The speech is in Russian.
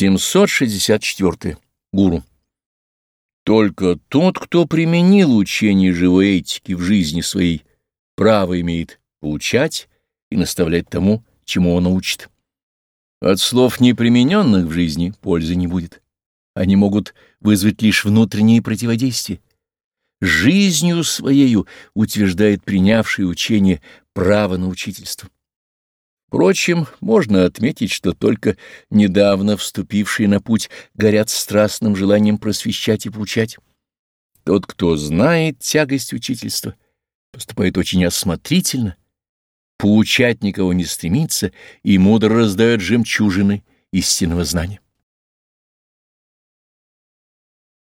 764. Гуру. Только тот, кто применил учение живой этики в жизни своей, право имеет поучать и наставлять тому, чему он научит. От слов непримененных в жизни пользы не будет. Они могут вызвать лишь внутренние противодействия. Жизнью своею утверждает принявший учение право на учительство. Впрочем, можно отметить, что только недавно вступившие на путь горят страстным желанием просвещать и поучать. Тот, кто знает тягость учительства, поступает очень осмотрительно, поучать никого не стремится и мудро раздает жемчужины истинного знания.